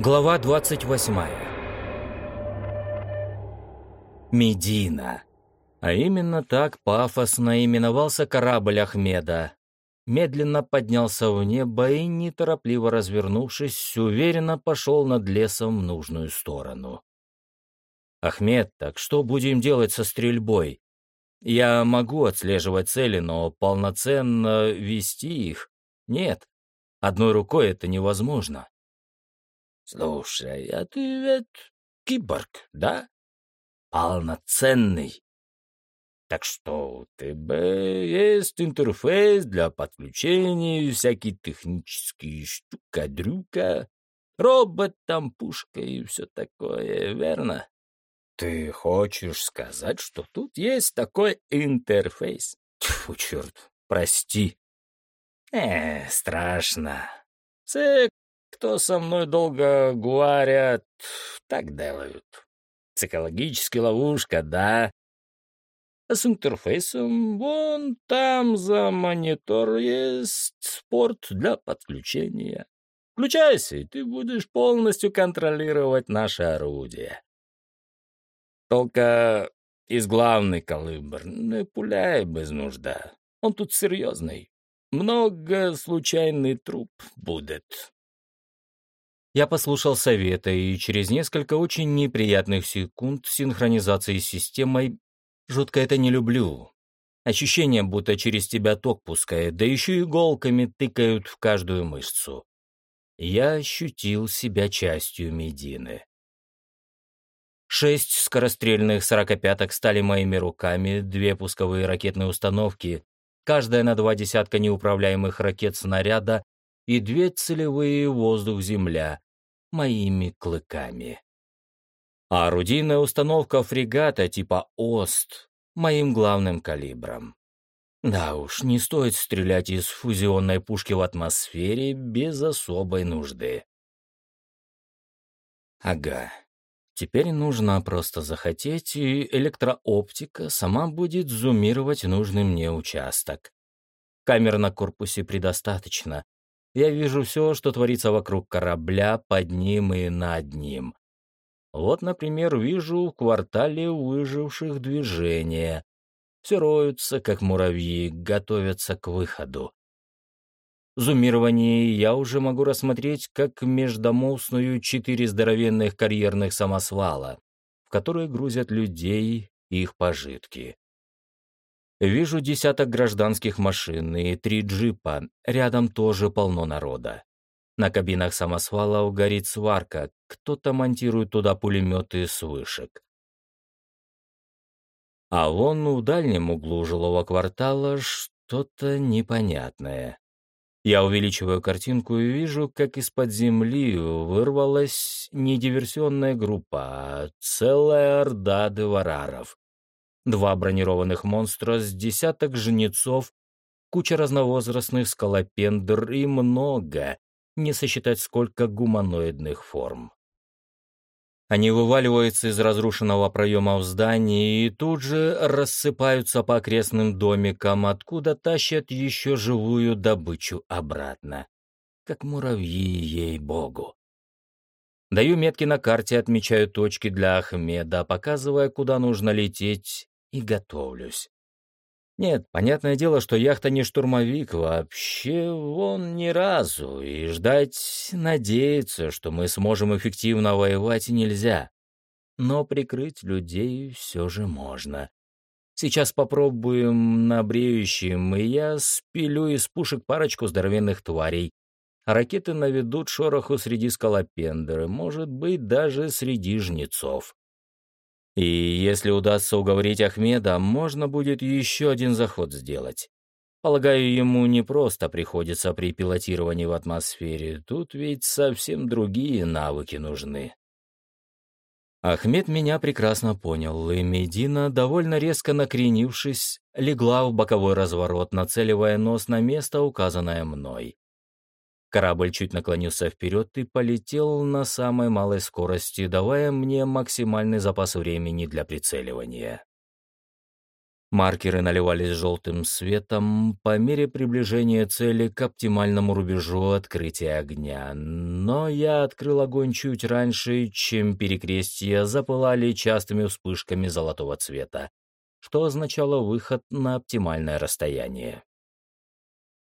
Глава 28. Медина. А именно так пафосно именовался корабль Ахмеда. Медленно поднялся в небо и, неторопливо развернувшись, уверенно пошел над лесом в нужную сторону. «Ахмед, так что будем делать со стрельбой? Я могу отслеживать цели, но полноценно вести их? Нет. Одной рукой это невозможно». Слушай, а ты ведь киборг, да? Полноценный. Так что тебя есть интерфейс для подключения, всякие технические штука-дрюка, робот там, пушка и все такое, верно? Ты хочешь сказать, что тут есть такой интерфейс? Тьфу, черт, прости. Э, страшно. Все кто со мной долго говорят, так делают. Психологическая ловушка, да? А с интерфейсом вон там за монитор есть порт для подключения. Включайся, и ты будешь полностью контролировать наше орудие. Только из главный калибр не пуляй без нужда. Он тут серьезный. Много случайный труп будет. Я послушал совета, и через несколько очень неприятных секунд синхронизации с системой жутко это не люблю. Ощущение, будто через тебя ток пускает, да еще иголками тыкают в каждую мышцу. Я ощутил себя частью Медины. Шесть скорострельных сорокопяток стали моими руками, две пусковые ракетные установки, каждая на два десятка неуправляемых ракет снаряда и две целевые воздух-земля, моими клыками. А орудийная установка фрегата типа «Ост» моим главным калибром. Да уж, не стоит стрелять из фузионной пушки в атмосфере без особой нужды. Ага. Теперь нужно просто захотеть, и электрооптика сама будет зумировать нужный мне участок. Камер на корпусе предостаточно, я вижу все, что творится вокруг корабля, под ним и над ним. Вот, например, вижу в квартале выживших движения. Все роются, как муравьи, готовятся к выходу. В зумировании я уже могу рассмотреть, как междомостную четыре здоровенных карьерных самосвала, в которые грузят людей и их пожитки. Вижу десяток гражданских машин и три джипа, рядом тоже полно народа. На кабинах самосвалов горит сварка, кто-то монтирует туда пулеметы с вышек. А вон в дальнем углу жилого квартала что-то непонятное. Я увеличиваю картинку и вижу, как из-под земли вырвалась не диверсионная группа, а целая орда девараров два бронированных монстра с десяток жнецов, куча разновозрастных скалопендр и много, не сосчитать сколько гуманоидных форм. Они вываливаются из разрушенного проема в здании и тут же рассыпаются по окрестным домикам, откуда тащат еще живую добычу обратно. Как муравьи, ей-богу. Даю метки на карте, отмечаю точки для Ахмеда, показывая, куда нужно лететь, и готовлюсь. Нет, понятное дело, что яхта не штурмовик вообще, вон ни разу, и ждать, надеяться, что мы сможем эффективно воевать нельзя. Но прикрыть людей все же можно. Сейчас попробуем на бреющем, и я спилю из пушек парочку здоровенных тварей. ракеты наведут шороху среди скалопендры, может быть, даже среди жнецов. И если удастся уговорить Ахмеда, можно будет еще один заход сделать. Полагаю, ему не просто приходится при пилотировании в атмосфере, тут ведь совсем другие навыки нужны. Ахмед меня прекрасно понял, и Медина, довольно резко накренившись, легла в боковой разворот, нацеливая нос на место, указанное мной. Корабль чуть наклонился вперед и полетел на самой малой скорости, давая мне максимальный запас времени для прицеливания. Маркеры наливались желтым светом по мере приближения цели к оптимальному рубежу открытия огня, но я открыл огонь чуть раньше, чем перекрестия запылали частыми вспышками золотого цвета, что означало выход на оптимальное расстояние.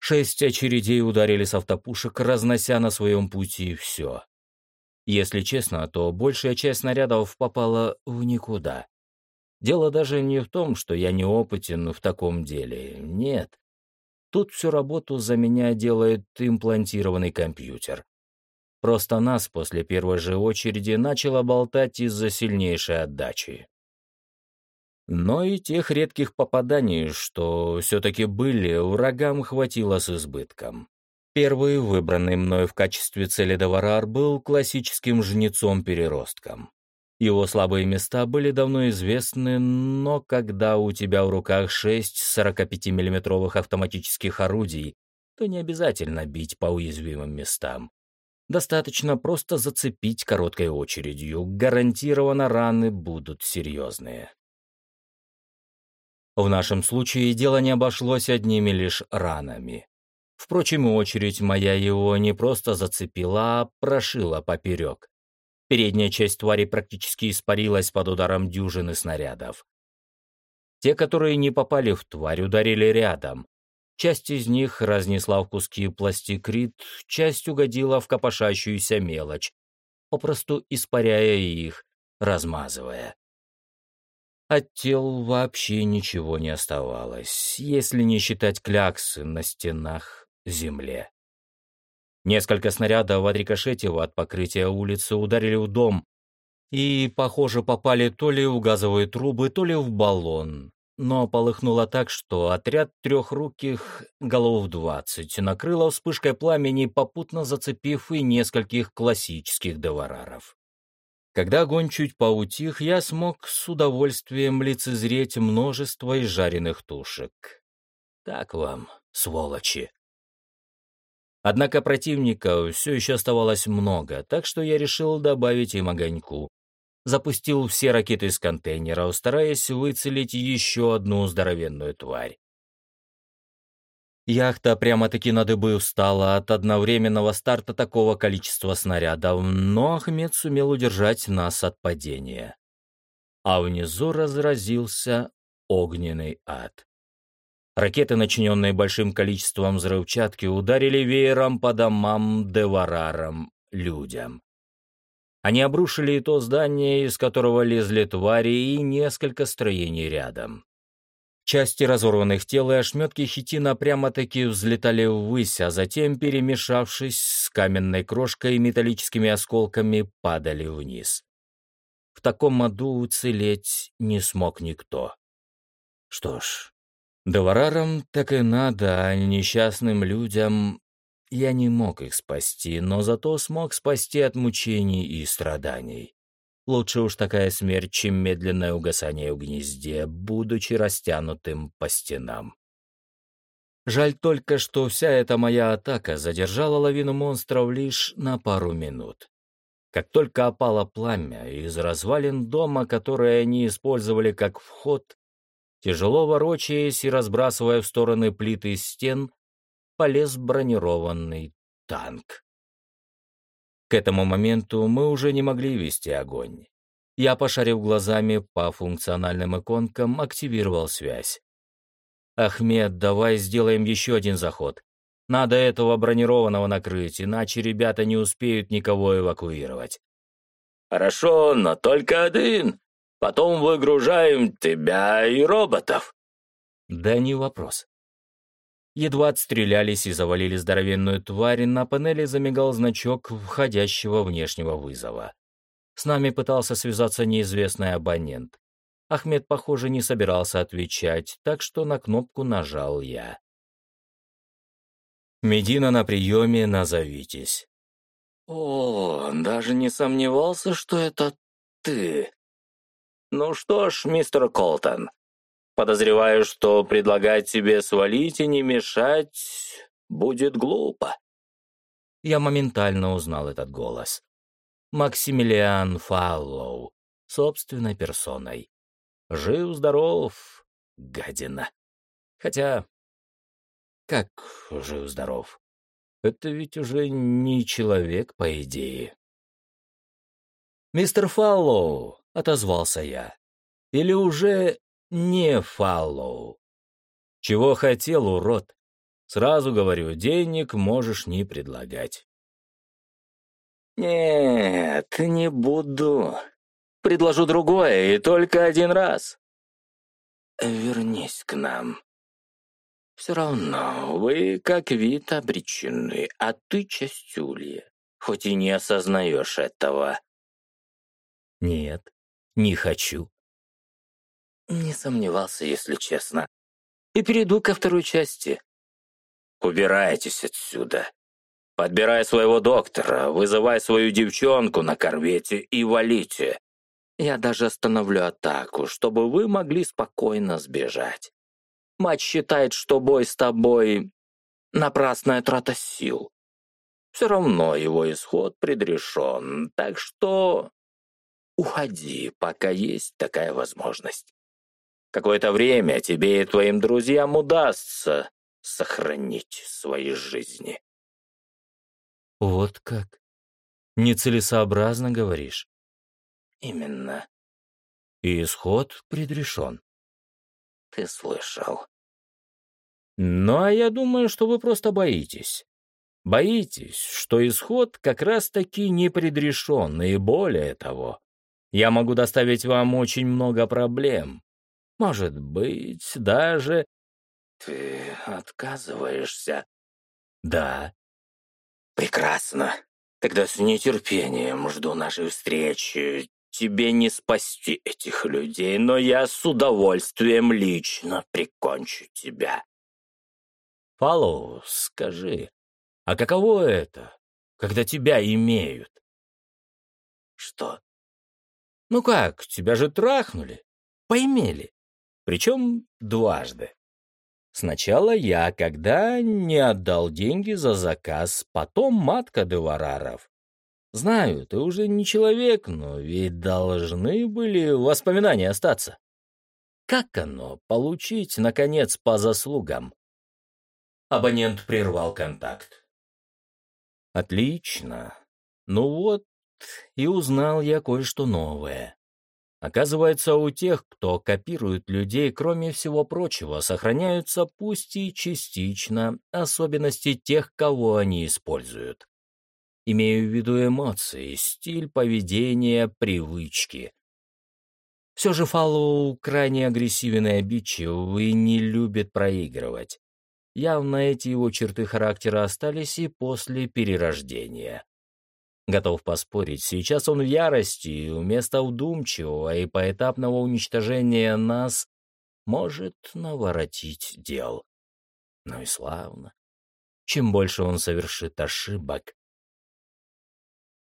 Шесть очередей ударили с автопушек, разнося на своем пути все. Если честно, то большая часть снарядов попала в никуда. Дело даже не в том, что я неопытен в таком деле. Нет. Тут всю работу за меня делает имплантированный компьютер. Просто нас после первой же очереди начало болтать из-за сильнейшей отдачи. Но и тех редких попаданий, что все-таки были, врагам хватило с избытком. Первый, выбранный мной в качестве цели Деварар, был классическим жнецом-переростком. Его слабые места были давно известны, но когда у тебя в руках шесть 45-миллиметровых автоматических орудий, то не обязательно бить по уязвимым местам. Достаточно просто зацепить короткой очередью, гарантированно раны будут серьезные. В нашем случае дело не обошлось одними лишь ранами. Впрочем, очередь моя его не просто зацепила, а прошила поперек. Передняя часть твари практически испарилась под ударом дюжины снарядов. Те, которые не попали в тварь, ударили рядом. Часть из них разнесла в куски пластикрит, часть угодила в копошащуюся мелочь, попросту испаряя их, размазывая. От тел вообще ничего не оставалось, если не считать кляксы на стенах земле. Несколько снарядов, отрикошетив от покрытия улицы, ударили в дом и, похоже, попали то ли в газовые трубы, то ли в баллон. Но полыхнуло так, что отряд трехруких голов двадцать накрыло вспышкой пламени, попутно зацепив и нескольких классических довараров. Когда огонь чуть поутих, я смог с удовольствием лицезреть множество изжаренных тушек. Так вам, сволочи. Однако противников все еще оставалось много, так что я решил добавить им огоньку. Запустил все ракеты из контейнера, стараясь выцелить еще одну здоровенную тварь. Яхта прямо-таки на дыбы устала от одновременного старта такого количества снарядов, но Ахмед сумел удержать нас от падения. А внизу разразился огненный ад. Ракеты, начиненные большим количеством взрывчатки, ударили веером по домам, деварарам, людям. Они обрушили и то здание, из которого лезли твари, и несколько строений рядом. Части разорванных тел и ошметки хитина прямо-таки взлетали ввысь, а затем, перемешавшись с каменной крошкой и металлическими осколками, падали вниз. В таком аду уцелеть не смог никто. Что ж, Доварарам так и надо, а несчастным людям я не мог их спасти, но зато смог спасти от мучений и страданий. Лучше уж такая смерть, чем медленное угасание в гнезде, будучи растянутым по стенам. Жаль только, что вся эта моя атака задержала лавину монстров лишь на пару минут. Как только опало пламя, из развалин дома, которые они использовали как вход, Тяжело ворочаясь и разбрасывая в стороны плиты стен, полез бронированный танк. К этому моменту мы уже не могли вести огонь. Я, пошарив глазами по функциональным иконкам, активировал связь. «Ахмед, давай сделаем еще один заход. Надо этого бронированного накрыть, иначе ребята не успеют никого эвакуировать». «Хорошо, но только один. Потом выгружаем тебя и роботов». «Да не вопрос». Едва отстрелялись и завалили здоровенную тварь, на панели замигал значок входящего внешнего вызова. С нами пытался связаться неизвестный абонент. Ахмед, похоже, не собирался отвечать, так что на кнопку нажал я. «Медина на приеме, назовитесь». «О, даже не сомневался, что это ты», «Ну что ж, мистер Колтон, подозреваю, что предлагать тебе свалить и не мешать будет глупо». Я моментально узнал этот голос. Максимилиан Фаллоу, собственной персоной. Жив-здоров, гадина. Хотя, как жив-здоров? Это ведь уже не человек, по идее. «Мистер Фаллоу», — отозвался я. «Или уже не Фаллоу?» «Чего хотел, урод?» Сразу говорю, денег можешь не предлагать. «Нет, не буду. Предложу другое, и только один раз. Вернись к нам. Все равно вы как вид обречены, а ты частюлья, хоть и не осознаешь этого». «Нет, не хочу». Не сомневался, если честно. И перейду ко второй части. Убирайтесь отсюда. Подбирай своего доктора, вызывай свою девчонку на корвете и валите. Я даже остановлю атаку, чтобы вы могли спокойно сбежать. Мать считает, что бой с тобой — напрасная трата сил. Все равно его исход предрешен, так что уходи, пока есть такая возможность. Какое-то время тебе и твоим друзьям удастся сохранить свои жизни. Вот как? Нецелесообразно говоришь? Именно. И исход предрешен. Ты слышал. Ну, а я думаю, что вы просто боитесь. Боитесь, что исход как раз-таки не предрешен, и более того, я могу доставить вам очень много проблем. Может быть, даже «Ты отказываешься?» «Да». «Прекрасно. Тогда с нетерпением жду нашей встречи. Тебе не спасти этих людей, но я с удовольствием лично прикончу тебя». «Фаллоу, скажи, а каково это, когда тебя имеют?» «Что?» «Ну как, тебя же трахнули, поимели, причем дважды». Сначала я, когда не отдал деньги за заказ, потом матка Девараров. Знаю, ты уже не человек, но ведь должны были воспоминания остаться. Как оно получить, наконец, по заслугам? Абонент прервал контакт. Отлично. Ну вот, и узнал я кое-что новое. Оказывается, у тех, кто копирует людей, кроме всего прочего, сохраняются пусть и частично особенности тех, кого они используют. Имею в виду эмоции, стиль поведения, привычки. Все же Фаллоу крайне агрессивен и обидчив и не любит проигрывать. Явно эти его черты характера остались и после перерождения. Готов поспорить, сейчас он в ярости, и вместо вдумчивого и поэтапного уничтожения нас может наворотить дел. Ну и славно. Чем больше он совершит ошибок.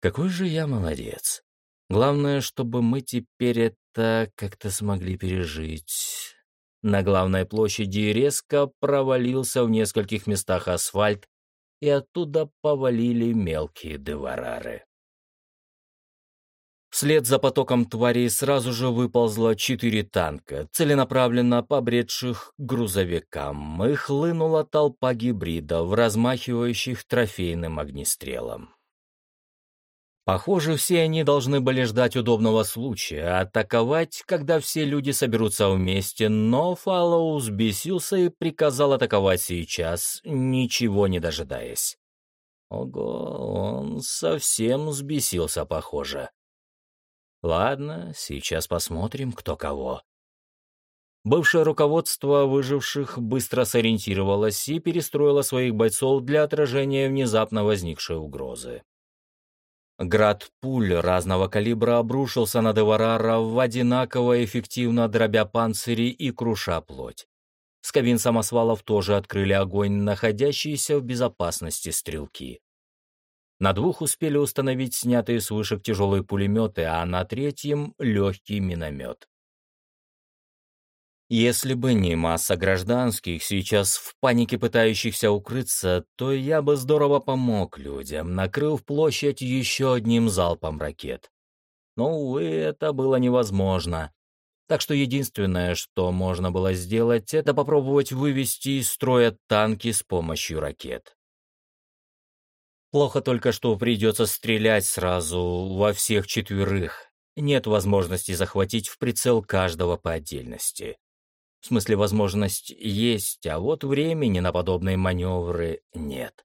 Какой же я молодец. Главное, чтобы мы теперь это как-то смогли пережить. На главной площади резко провалился в нескольких местах асфальт, и оттуда повалили мелкие деварары. Вслед за потоком тварей сразу же выползло четыре танка, целенаправленно побредших грузовикам, и хлынула толпа гибридов, размахивающих трофейным огнестрелом. Похоже, все они должны были ждать удобного случая, атаковать, когда все люди соберутся вместе, но Фаллоу взбесился и приказал атаковать сейчас, ничего не дожидаясь. Ого, он совсем взбесился, похоже. Ладно, сейчас посмотрим, кто кого. Бывшее руководство выживших быстро сориентировалось и перестроило своих бойцов для отражения внезапно возникшей угрозы. Град пуль разного калибра обрушился на Деварара в одинаково эффективно дробя панцири и круша плоть. С кабин самосвалов тоже открыли огонь находящиеся в безопасности стрелки. На двух успели установить снятые с вышек тяжелые пулеметы, а на третьем — легкий миномет. Если бы не масса гражданских, сейчас в панике пытающихся укрыться, то я бы здорово помог людям, накрыв площадь еще одним залпом ракет. Но, увы, это было невозможно. Так что единственное, что можно было сделать, это попробовать вывести из строя танки с помощью ракет. Плохо только, что придется стрелять сразу во всех четверых. Нет возможности захватить в прицел каждого по отдельности. В смысле, возможность есть, а вот времени на подобные маневры нет.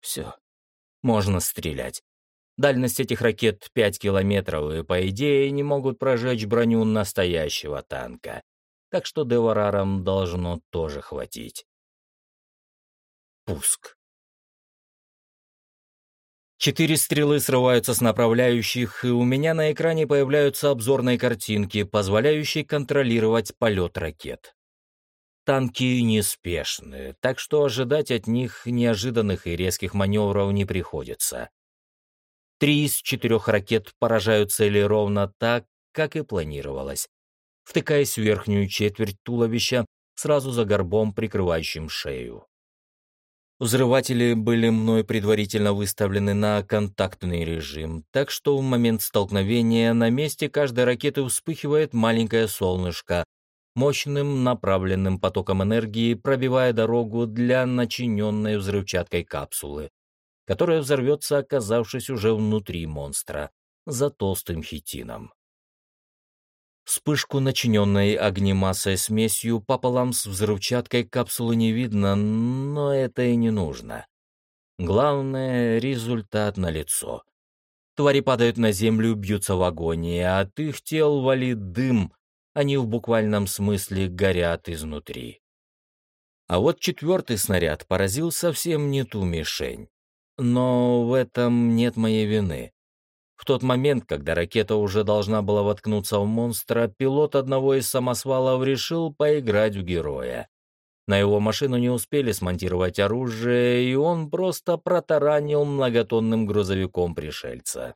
Все, можно стрелять. Дальность этих ракет 5 километров, и, по идее, не могут прожечь броню настоящего танка. Так что Деварарам должно тоже хватить. Пуск. Четыре стрелы срываются с направляющих, и у меня на экране появляются обзорные картинки, позволяющие контролировать полет ракет. Танки неспешны, так что ожидать от них неожиданных и резких маневров не приходится. Три из четырех ракет поражают цели ровно так, как и планировалось, втыкаясь в верхнюю четверть туловища, сразу за горбом, прикрывающим шею. Взрыватели были мной предварительно выставлены на контактный режим, так что в момент столкновения на месте каждой ракеты вспыхивает маленькое солнышко, мощным направленным потоком энергии пробивая дорогу для начиненной взрывчаткой капсулы, которая взорвется, оказавшись уже внутри монстра, за толстым хитином. Вспышку, начиненной огнемассой смесью, пополам с взрывчаткой капсулы не видно, но это и не нужно. Главное — результат налицо. Твари падают на землю, бьются в агонии, а от их тел валит дым, они в буквальном смысле горят изнутри. А вот четвертый снаряд поразил совсем не ту мишень. Но в этом нет моей вины. В тот момент, когда ракета уже должна была воткнуться в монстра, пилот одного из самосвалов решил поиграть в героя. На его машину не успели смонтировать оружие, и он просто протаранил многотонным грузовиком пришельца.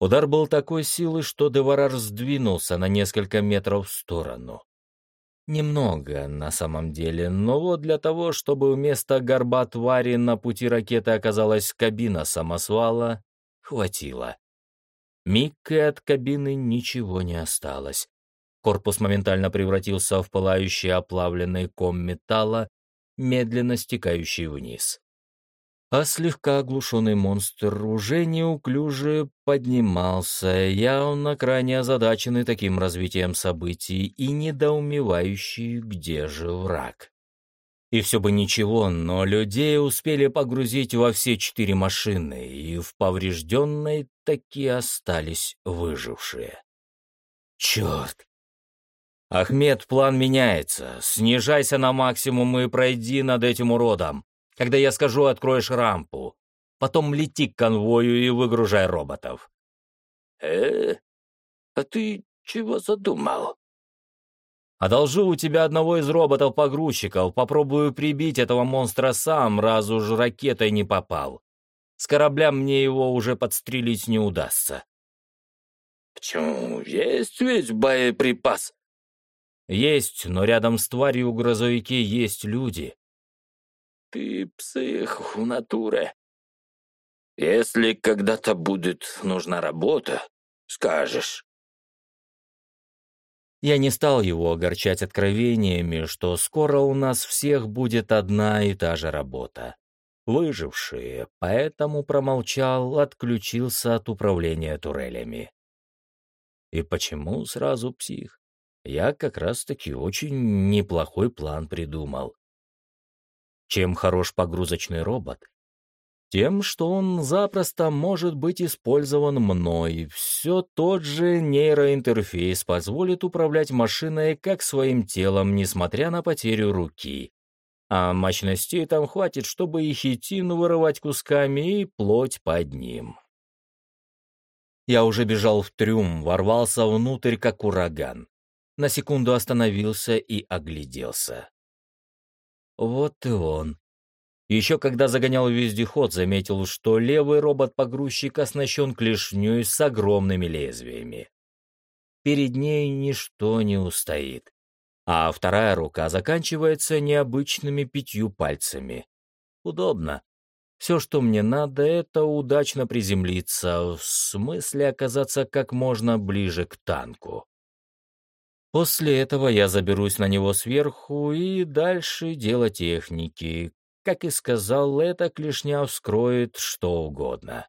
Удар был такой силы, что Деварар сдвинулся на несколько метров в сторону. Немного, на самом деле, но вот для того, чтобы вместо горба твари на пути ракеты оказалась кабина самосвала, хватило. Миг и от кабины ничего не осталось. Корпус моментально превратился в пылающий оплавленный ком металла, медленно стекающий вниз а слегка оглушенный монстр уже неуклюже поднимался, явно крайне озадаченный таким развитием событий и недоумевающий, где же враг. И все бы ничего, но людей успели погрузить во все четыре машины, и в поврежденной таки остались выжившие. Черт! Ахмед, план меняется. Снижайся на максимум и пройди над этим уродом. Когда я скажу, откроешь рампу. Потом лети к конвою и выгружай роботов. Э, а ты чего задумал? Одолжу у тебя одного из роботов-погрузчиков, попробую прибить этого монстра сам, раз уж ракетой не попал. С корабля мне его уже подстрелить не удастся. Почему? Есть весь боеприпас? Есть, но рядом с тварью в грузовике есть люди. Ты псих в натуре. Если когда-то будет нужна работа, скажешь. Я не стал его огорчать откровениями, что скоро у нас всех будет одна и та же работа. Выжившие, поэтому промолчал, отключился от управления турелями. И почему сразу псих? Я как раз-таки очень неплохой план придумал. Чем хорош погрузочный робот? Тем, что он запросто может быть использован мной. Все тот же нейроинтерфейс позволит управлять машиной как своим телом, несмотря на потерю руки. А мощностей там хватит, чтобы и хитин вырывать кусками, и плоть под ним. Я уже бежал в трюм, ворвался внутрь, как ураган. На секунду остановился и огляделся. Вот и он. Еще когда загонял вездеход, заметил, что левый робот-погрузчик оснащен клешней с огромными лезвиями. Перед ней ничто не устоит. А вторая рука заканчивается необычными пятью пальцами. Удобно. Все, что мне надо, это удачно приземлиться, в смысле оказаться как можно ближе к танку. После этого я заберусь на него сверху и дальше дело техники. Как и сказал, эта клешня вскроет что угодно.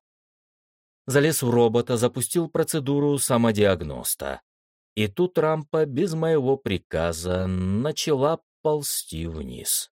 Залез в робота, запустил процедуру самодиагноста. И тут рампа без моего приказа начала ползти вниз.